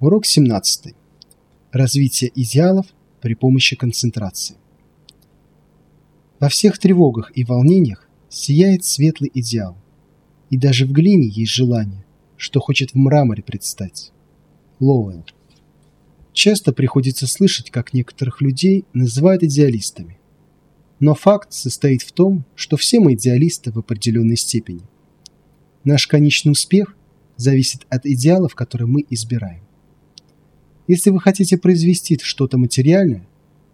Урок 17. Развитие идеалов при помощи концентрации. Во всех тревогах и волнениях сияет светлый идеал. И даже в глине есть желание, что хочет в мраморе предстать. Лоуэлл. Часто приходится слышать, как некоторых людей называют идеалистами. Но факт состоит в том, что все мы идеалисты в определенной степени. Наш конечный успех зависит от идеалов, которые мы избираем. Если вы хотите произвести что-то материальное,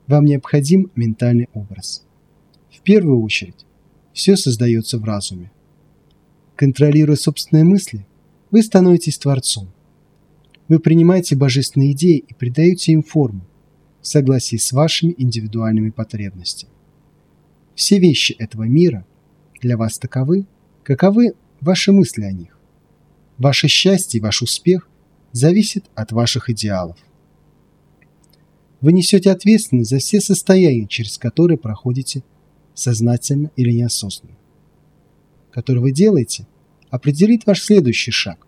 вам необходим ментальный образ. В первую очередь, все создается в разуме. Контролируя собственные мысли, вы становитесь творцом. Вы принимаете божественные идеи и придаете им форму в согласии с вашими индивидуальными потребностями. Все вещи этого мира для вас таковы, каковы ваши мысли о них. Ваше счастье и ваш успех зависит от ваших идеалов. Вы несете ответственность за все состояния, через которые проходите сознательно или неосознанно. Который вы делаете, определит ваш следующий шаг.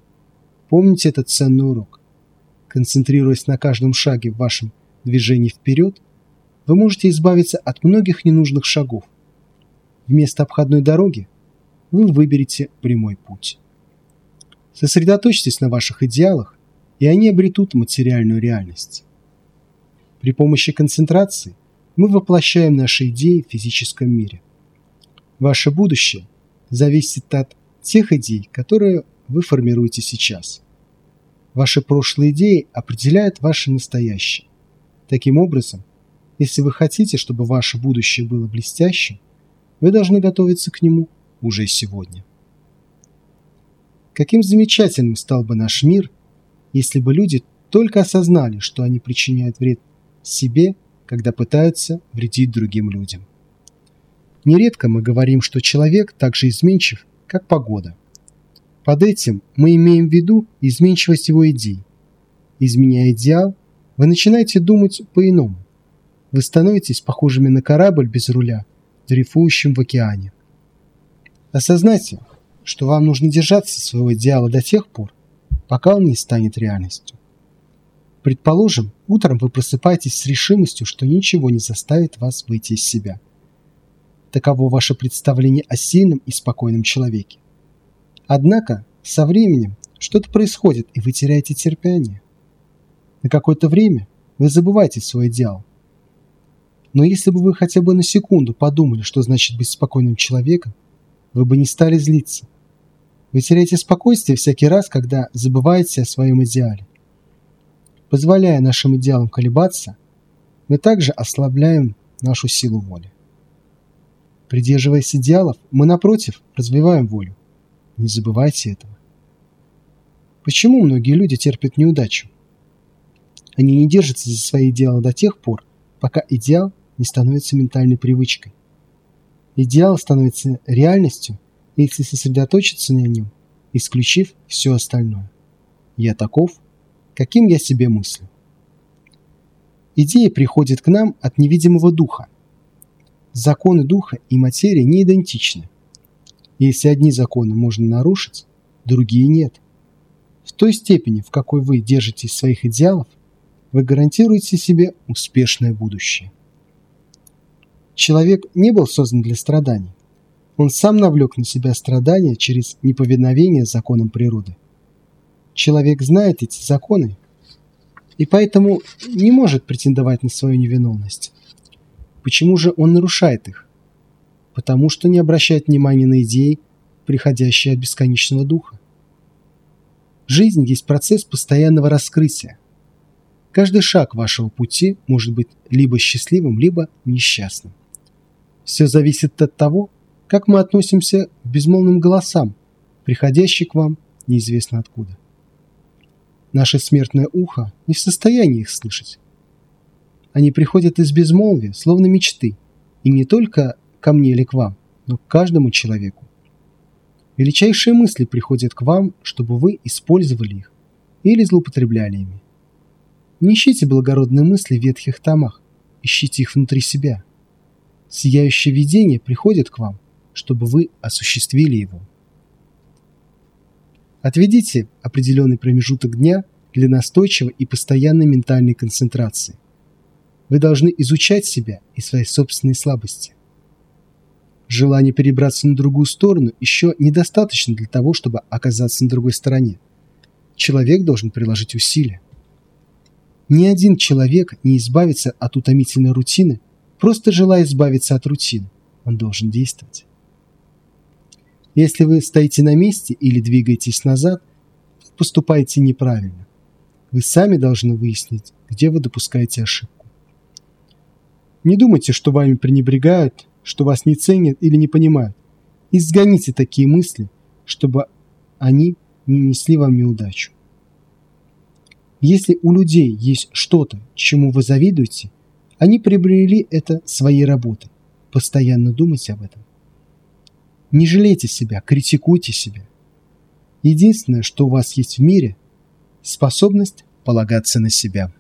Помните этот ценный урок. Концентрируясь на каждом шаге в вашем движении вперед, вы можете избавиться от многих ненужных шагов. Вместо обходной дороги вы выберете прямой путь. Сосредоточьтесь на ваших идеалах, и они обретут материальную реальность. При помощи концентрации мы воплощаем наши идеи в физическом мире. Ваше будущее зависит от тех идей, которые вы формируете сейчас. Ваши прошлые идеи определяют ваше настоящее. Таким образом, если вы хотите, чтобы ваше будущее было блестящим, вы должны готовиться к нему уже сегодня. Каким замечательным стал бы наш мир, если бы люди только осознали, что они причиняют вред себе, когда пытаются вредить другим людям. Нередко мы говорим, что человек так же изменчив, как погода. Под этим мы имеем в виду изменчивость его идей. Изменяя идеал, вы начинаете думать по-иному. Вы становитесь похожими на корабль без руля, дрейфующим в океане. Осознайте, что вам нужно держаться своего идеала до тех пор, пока он не станет реальностью. Предположим, утром вы просыпаетесь с решимостью, что ничего не заставит вас выйти из себя. Таково ваше представление о сильном и спокойном человеке. Однако, со временем что-то происходит, и вы теряете терпение. На какое-то время вы забываете свой идеал. Но если бы вы хотя бы на секунду подумали, что значит быть спокойным человеком, вы бы не стали злиться. Вы теряете спокойствие всякий раз, когда забываете о своем идеале. Позволяя нашим идеалам колебаться, мы также ослабляем нашу силу воли. Придерживаясь идеалов, мы, напротив, развиваем волю. Не забывайте этого. Почему многие люди терпят неудачу? Они не держатся за свои идеалы до тех пор, пока идеал не становится ментальной привычкой. Идеал становится реальностью, если сосредоточиться на нем исключив все остальное. Я таков, каким я себе мыслю. Идея приходит к нам от невидимого духа. Законы духа и материи не идентичны. Если одни законы можно нарушить, другие нет. В той степени, в какой вы держитесь своих идеалов, вы гарантируете себе успешное будущее. Человек не был создан для страданий. Он сам навлек на себя страдания через неповиновение законам природы. Человек знает эти законы и поэтому не может претендовать на свою невиновность. Почему же он нарушает их? Потому что не обращает внимания на идеи, приходящие от бесконечного духа. Жизнь есть процесс постоянного раскрытия. Каждый шаг вашего пути может быть либо счастливым, либо несчастным. Все зависит от того, как мы относимся к безмолвным голосам, приходящим к вам неизвестно откуда. Наше смертное ухо не в состоянии их слышать. Они приходят из безмолвия, словно мечты, и не только ко мне или к вам, но к каждому человеку. Величайшие мысли приходят к вам, чтобы вы использовали их или злоупотребляли ими. Не ищите благородные мысли в ветхих томах, ищите их внутри себя. Сияющее видение приходит к вам, чтобы вы осуществили его. Отведите определенный промежуток дня для настойчивой и постоянной ментальной концентрации. Вы должны изучать себя и свои собственные слабости. Желание перебраться на другую сторону еще недостаточно для того, чтобы оказаться на другой стороне. Человек должен приложить усилия. Ни один человек не избавится от утомительной рутины, просто желая избавиться от рутины. Он должен действовать. Если вы стоите на месте или двигаетесь назад, вы поступаете неправильно. Вы сами должны выяснить, где вы допускаете ошибку. Не думайте, что вами пренебрегают, что вас не ценят или не понимают. Изгоните такие мысли, чтобы они не несли вам неудачу. Если у людей есть что-то, чему вы завидуете, они приобрели это своей работой. Постоянно думайте об этом. Не жалейте себя, критикуйте себя. Единственное, что у вас есть в мире – способность полагаться на себя.